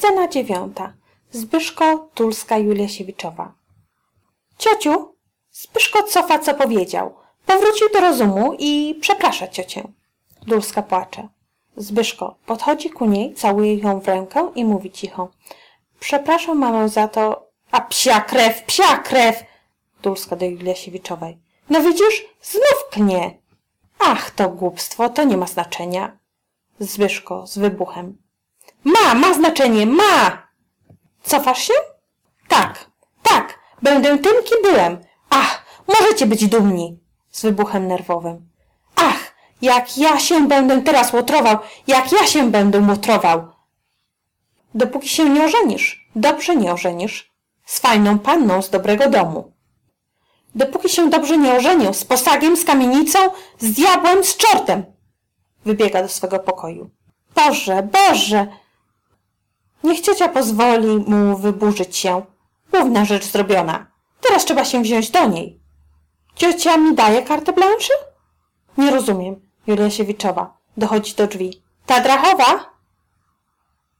Scena dziewiąta. Zbyszko, Tulska, Juliasiewiczowa. Ciociu, Zbyszko cofa, co powiedział. Powrócił do rozumu i przeprasza ciocię. Dulska płacze. Zbyszko podchodzi ku niej, całuje ją w rękę i mówi cicho. Przepraszam mamę za to... A psia krew, psia krew! Dulska do Juliasiewiczowej. No widzisz, znów klnie. Ach, to głupstwo, to nie ma znaczenia. Zbyszko z wybuchem. Ma, ma znaczenie, ma! Cofasz się? Tak, tak, będę tym, kim byłem. Ach, możecie być dumni. Z wybuchem nerwowym. Ach, jak ja się będę teraz łotrował, jak ja się będę łotrował. Dopóki się nie ożenisz, dobrze nie ożenisz, z fajną panną z dobrego domu. Dopóki się dobrze nie ożenię, z posagiem, z kamienicą, z diabłem, z czortem. Wybiega do swego pokoju. Boże, Boże! Niech ciocia pozwoli mu wyburzyć się. Główna rzecz zrobiona. Teraz trzeba się wziąć do niej. Ciocia mi daje kartę blanche? Nie rozumiem. Julia Siewiczowa. Dochodzi do drzwi. Ta drachowa?